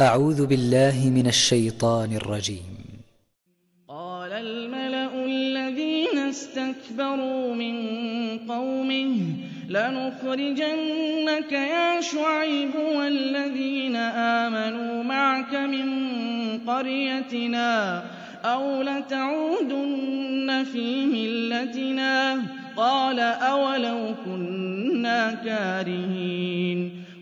أعوذ بالله من الشيطان الرجيم. قال الملأ الذين استكبروا من قومه لنخرجنك يا شعيب والذين آمنوا معك من قريتنا أو لتعودن في ملتنا. قال أولو كنا كارهين.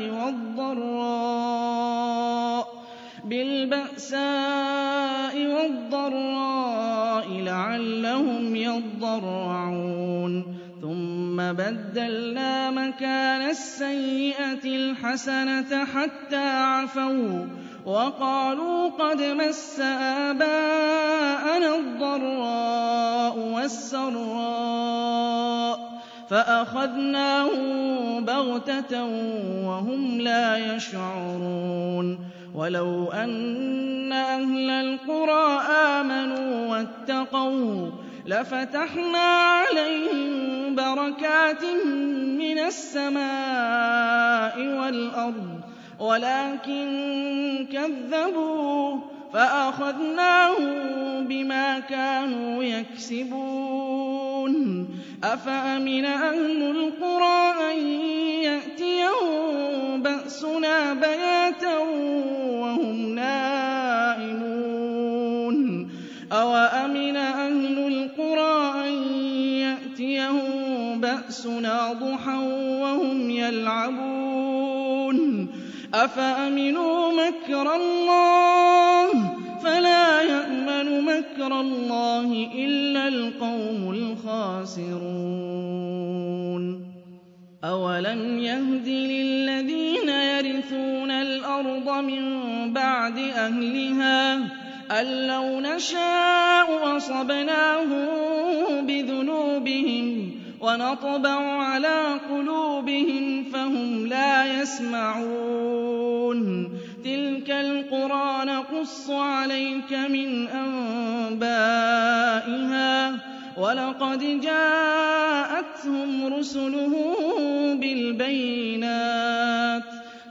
وَالضَّرَّاءِ بِالْبَأْسَاءِ وَالضَّرَّاءِ لَعَلَّهُمْ يَضَّرَّعُونَ. ثُمَّ بَدَّلْنَا مَكَانَ السَّيِّئَةِ الْحَسَنَةَ حَتَّىٰ عَفَوا وَقَالُوا قَدْ مَسَّ آبَاءَنَا الضَّرَّاءُ وَالسَّرَّاءُ فَأَخَذْنَاهُم بَغْتَةً وَهُمْ لَا يَشْعُرُونَ وَلَوْ أَنَّ أَهْلَ الْقُرَىٰ آمَنُوا وَاتَّقَوْا لَفَتَحْنَا عَلَيْهِم بَرَكَاتٍ مِّنَ السَّمَاءِ وَالْأَرْضِ وَلَٰكِن كَذَّبُوا فَأَخَذْنَاهُم بِمَا كَانُوا يَكْسِبُونَ. أَفَأَمِنَ أَهْلُ الْقُرَىٰ أَن يَأْتِيَهُم بَأْسُنَا بَيَاتًا وَهُمْ نَائِمُونَ؟ أَوَأَمِنَ أَهْلُ الْقُرَىٰ أَن يَأْتِيَهُم بَأْسُنَا ضُحًى وَهُمْ يَلْعَبُونَ؟ أَفَأَمِنُوا مَكْرَ اللَّهِ ۚ فَلَا يَأْمَنُ مَكْرَ اللَّهِ إِلَّا الْقَوْمُ الْخَاسِرُونَ أَوَلَمْ يَهْدِ لِلَّذِينَ يَرِثُونَ الْأَرْضَ مِن بَعْدِ أَهْلِهَا أَن لَّوْ نَشَاءُ أَصَبْنَاهُم بِذُنُوبِهِمْ وَنَطْبَعُ عَلَىٰ قُلُوبِهِمْ فَهُمْ لَا يَسْمَعُونَ. تِلْكَ الْقُرَىٰ نَقُصُّ عَلَيْكَ مِنْ أَنبَائِهَا ۚ. وَلَقَدْ جَاءَتْهُمْ رُسُلُهُم بِالْبَيِّنَاتِ.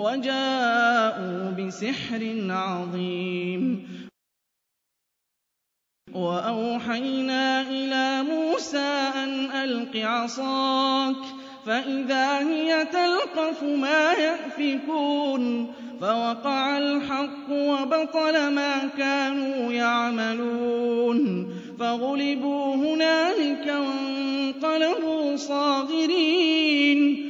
وَجَاءُوا بِسِحْرٍ عَظِيمٍ. وَأَوْحَيْنَا إِلَىٰ مُوسَىٰ أَنْ أَلْقِ عَصَاكَ فَإِذَا هِيَ تَلْقَفُ مَا يَأْفِكُونَ. فَوَقَعَ الْحَقُّ وَبَطَلَ مَا كَانُوا يَعْمَلُونَ. فَغُلِبُوا هُنَالِكَ وَانقَلَبُوا صَاغِرِينَ.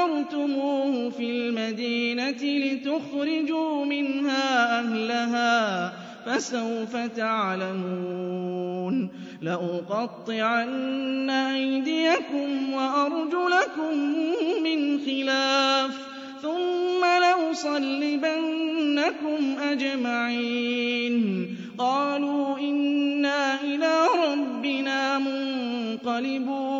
مَّكَرْتُمُوهُ فِي الْمَدِينَةِ لِتُخْرِجُوا مِنْهَا أَهْلَهَا فَسَوْفَ تَعْلَمُونَ. لَأُقَطِّعَنَّ أَيْدِيَكُمْ وَأَرْجُلَكُم مِّنْ خِلَافٍ ثُمَّ لَأُصَلِّبَنَّكُمْ أَجْمَعِينَ. قَالُوا إِنَّا إِلَىٰ رَبِّنَا مُنقَلِبُونَ.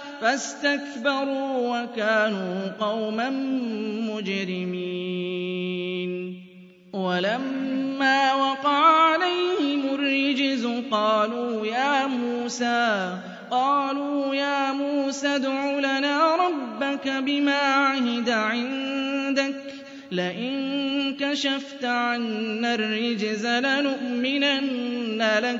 فَاسْتَكْبَرُوا وَكَانُوا قَوْمًا مُّجْرِمِينَ. وَلَمَّا وَقَعَ عَلَيْهِمُ الرِّجْزُ قَالُوا يَا مُوسَىٰ قالوا يا موسى ادْعُ لنا ربك بما عهد عندك. لئن كشفت عنا الرجز لنؤمنن لك.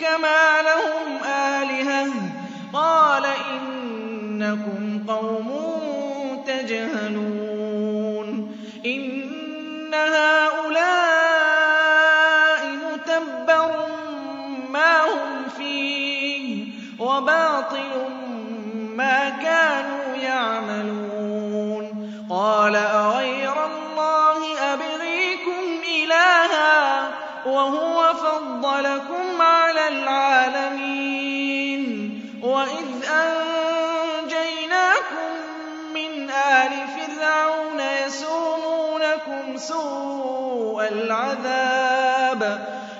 كَمَا لَهُمْ آلِهَةٌ ۚ. قَالَ إِنَّكُمْ قَوْمٌ سُوءَ الْعَذَابِ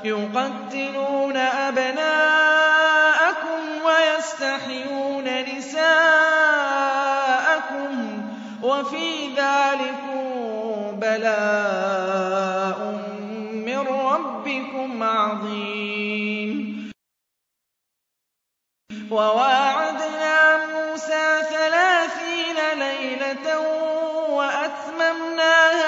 يُقَتِّلُونَ أَبْنَاءَكُمْ وَيَسْتَحْيُونَ نِسَاءَكُمْ ۚ وَفِي ذَٰلِكُم بَلَاءٌ مِّن رَّبِّكُمْ عَظِيمٌ. وَوَاعَدْنَا مُوسَىٰ ثَلَاثِينَ لَيْلَةً وَأَتْمَمْنَاهَا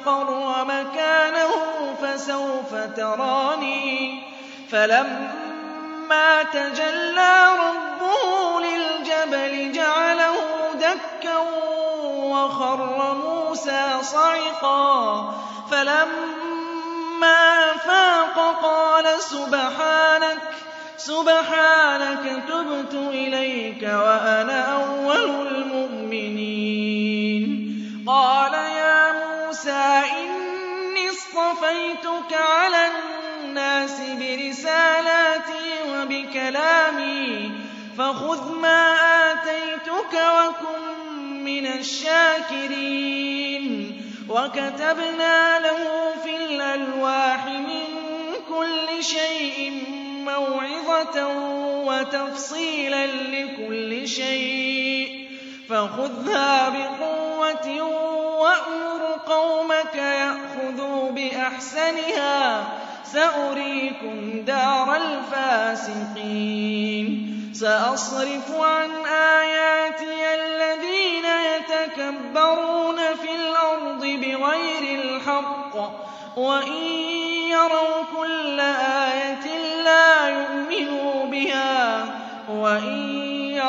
اسْتَقَرَّ مَكَانَهُ فَسَوْفَ تَرَانِي ۚ فَلَمَّا تَجَلَّىٰ رَبُّهُ لِلْجَبَلِ جَعَلَهُ دَكًّا وَخَرَّ مُوسَىٰ صَعِقًا فَلَمَّا أَفَاقَ قَالَ سُبْحَانَكَ تُبْتُ إِلَيْكَ وَأَنَا أَوَّلُ الْمُؤْمِنِينَ. مُوسَىٰ إِنِّي اصْطَفَيْتُكَ عَلَى النَّاسِ بِرِسَالَاتِي وَبِكَلَامِي فَخُذْ مَا آتَيْتُكَ وَكُن مِّنَ الشَّاكِرِينَ. وَكَتَبْنَا لَهُ فِي الْأَلْوَاحِ مِن كُلِّ شَيْءٍ مَّوْعِظَةً وَتَفْصِيلًا لِّكُلِّ شَيْءٍ فَخُذْهَا بِقُوَّةٍ وَأْمُرْ قَوْمَكَ يَأْخُذُوا بِأَحْسَنِهَا ۚ سَأُرِيكُمْ دَارَ الْفَاسِقِينَ. سَأَصْرِفُ عَنْ آيَاتِيَ الَّذِينَ يَتَكَبَّرُونَ فِي الْأَرْضِ بِغَيْرِ الْحَقِّ وَإِن يَرَوْا كُلَّ آيَةٍ لَّا يُؤْمِنُوا بِهَا وَإِن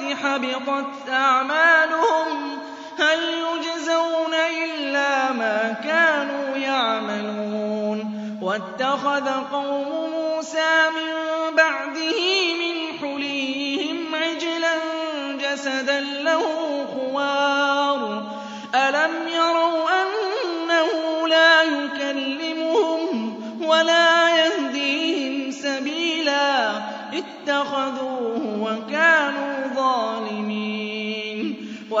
الْآخِرَةِ حَبِطَتْ أَعْمَالُهُمْ هَلْ يُجْزَوْنَ إِلَّا مَا كَانُوا يَعْمَلُونَ وَاتَّخَذَ قَوْمُ مُوسَىٰ مِن بَعْدِهِ مِنْ حُلِيِّهِمْ عِجْلًا جَسَدًا لَّهُ خُوَارٌ. أَلَمْ يَرَوْا أَنَّهُ لَا يُكَلِّمُهُمْ وَلَا يَهْدِيهِمْ سَبِيلًا؟ اتَّخَذُوهُ وَكَانُوا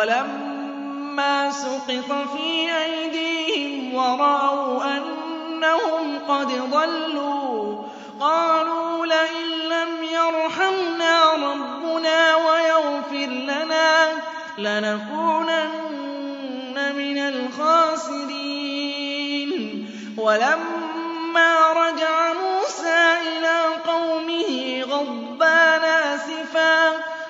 وَلَمَّا سُقِطَ فِي أَيْدِيهِمْ وَرَأَوْا أَنَّهُمْ قَدْ ضَلُّوا قَالُوا لَئِن لَّمْ يَرْحَمْنَا رَبُّنَا وَيَغْفِرْ لَنَا لَنَكُونَنَّ مِنَ الْخَاسِرِينَ. وَلَمَّا رَجَعَ مُوسَىٰ إِلَىٰ قَوْمِهِ غَضْبَانَ أَسِفًا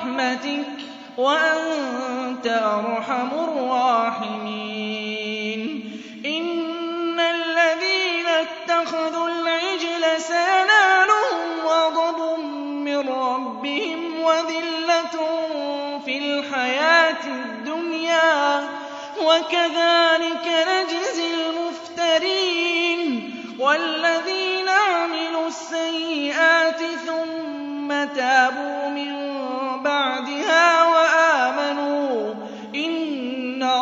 رَحْمَتِكَ ۖ وَأَنتَ أَرْحَمُ الرَّاحِمِينَ. إِنَّ الَّذِينَ اتَّخَذُوا الْعِجْلَ سَيَنَالُهُمْ غَضَبٌ مِّن رَّبِّهِمْ وَذِلَّةٌ فِي الْحَيَاةِ الدُّنْيَا ۚ. وَكَذَٰلِكَ نَجْزِي الْمُفْتَرِينَ. وَالَّذِينَ عَمِلُوا السَّيِّئَاتِ ثُمَّ تَابُوا مِن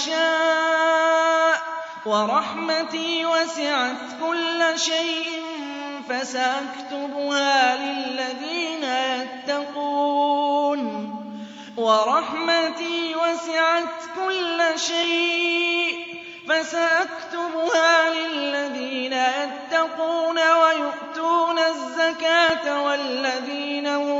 مَنْ أَشَاءُ ۖ وَرَحْمَتِي وَسِعَتْ كُلَّ شَيْءٍ فَسَأَكْتُبُهَا لِلَّذِينَ يَتَّقُونَ. وَرَحْمَتِي وَسِعَتْ كُلَّ شَيْءٍ فَسَأَكْتُبُهَا لِلَّذِينَ يَتَّقُونَ وَيُؤْتُونَ الزَّكَاةَ وَالَّذِينَ هُم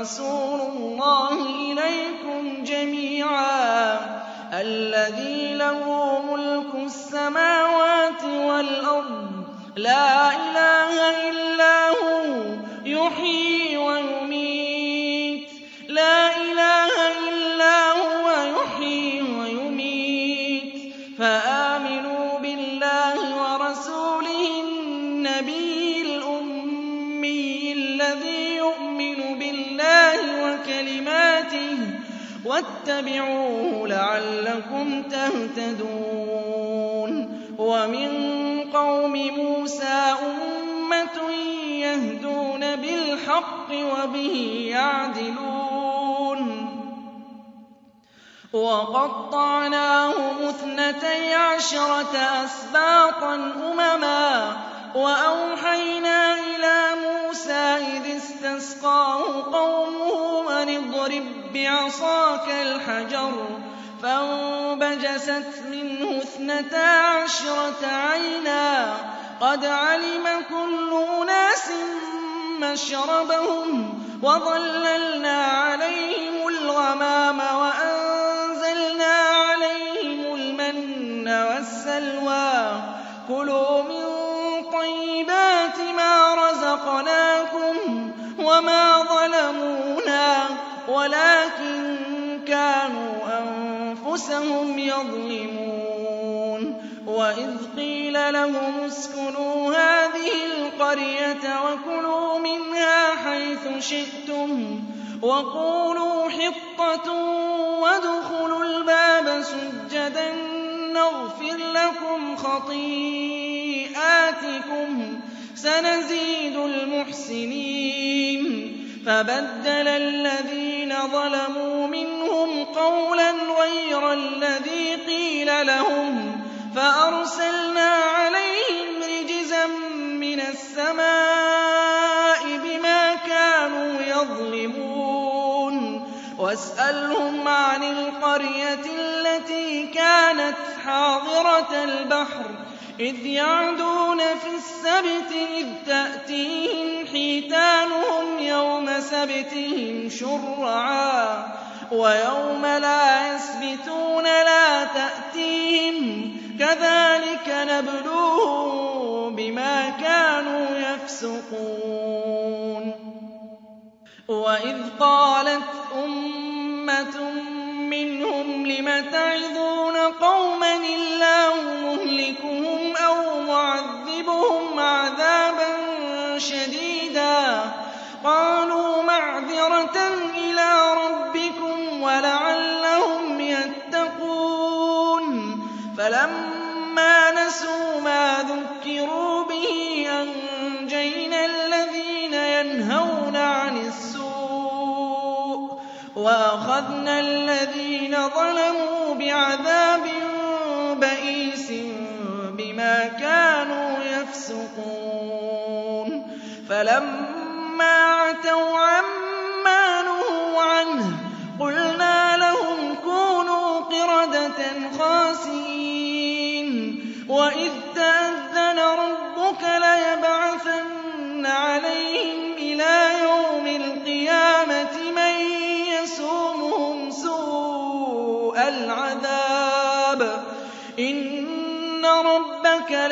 رَسُولُ اللَّهِ إِلَيْكُمْ جَمِيعًا الَّذِي لَهُ مُلْكُ السَّمَاوَاتِ وَالْأَرْضِ لَا إِلَٰهَ وَاتَّبِعُوهُ لَعَلَّكُمْ تَهْتَدُونَ. وَمِن قَوْمِ مُوسَىٰ أُمَّةٌ يَهْدُونَ بِالْحَقِّ وَبِهِ يَعْدِلُونَ. وَقَطَّعْنَاهُمُ اثْنَتَيْ عَشْرَةَ أَسْبَاطًا أُمَمًا وَأَوْحَيْنَا إِلَىٰ مُوسَىٰ إِذِ اسْتَسْقَاهُ قَوْمُهُ أَنِ اضْرِب بِّعَصَاكَ الْحَجَرَ ۖ فَانبَجَسَتْ مِنْهُ اثْنَتَا عَشْرَةَ عَيْنًا ۖ قَدْ عَلِمَ كُلُّ أُنَاسٍ مَّشْرَبَهُمْ ۖ وَظَلَّلْنَا عَلَيْهِمُ الْغَمَامَ وَأَنزَلْنَا عَلَيْهِمُ الْمَنَّ وَالسَّلْوَىٰ ۖ كُلُوا أَنفُسَهُمْ يَظْلِمُونَ وَإِذْ قِيلَ لَهُمُ اسْكُنُوا هَٰذِهِ الْقَرْيَةَ وَكُلُوا مِنْهَا حَيْثُ شِئْتُمْ وَقُولُوا حِطَّةٌ وَادْخُلُوا الْبَابَ سُجَّدًا نَّغْفِرْ لَكُمْ خَطِيئَاتِكُمْ ۚ سَنَزِيدُ الْمُحْسِنِينَ فَبَدَّلَ الَّذِينَ ظَلَمُوا قَوْلًا غَيْرَ الَّذِي قِيلَ لَهُمْ فَأَرْسَلْنَا عَلَيْهِمْ رِجْزًا مِّنَ السَّمَاءِ بِمَا كَانُوا يَظْلِمُونَ. وَاسْأَلْهُمْ عَنِ الْقَرْيَةِ الَّتِي كَانَتْ حَاضِرَةَ الْبَحْرِ إِذْ يَعْدُونَ فِي السَّبْتِ إِذْ تَأْتِيهِمْ حِيتَانُهُمْ يَوْمَ سَبْتِهِمْ شُرَّعًا. وَيَوْمَ لَا يَسْبِتُونَ لَا تَأْتِيهِمْ ۚ كَذَٰلِكَ نَبْلُوهُم بِمَا كَانُوا يَفْسُقُونَ. وَإِذْ قَالَتْ أُمَّةٌ مِّنْهُمْ لِمَ تَعِظُونَ قَوْمًا ظَلَمُوا بِعَذَابٍ بَئِيسٍ بِمَا كَانُوا يَفْسُقُونَ. فَلَمَّا عَتَوْا عَمَّا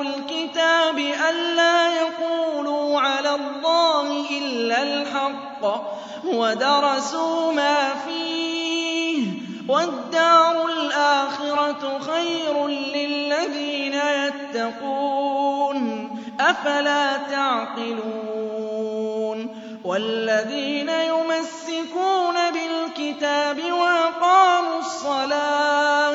الْكِتَابِ أَلَّا يَقُولُوا عَلَى اللَّهِ إِلَّا الْحَقَّ وَدَرَسُوا مَا فِيهِ ۗ وَالدَّارُ الْآخِرَةُ خَيْرٌ لِّلَّذِينَ يَتَّقُونَ ۗ أَفَلَا تَعْقِلُونَ وَالَّذِينَ يُمَسِّكُونَ بِالْكِتَابِ وَأَقَامُوا الصَّلَاةَ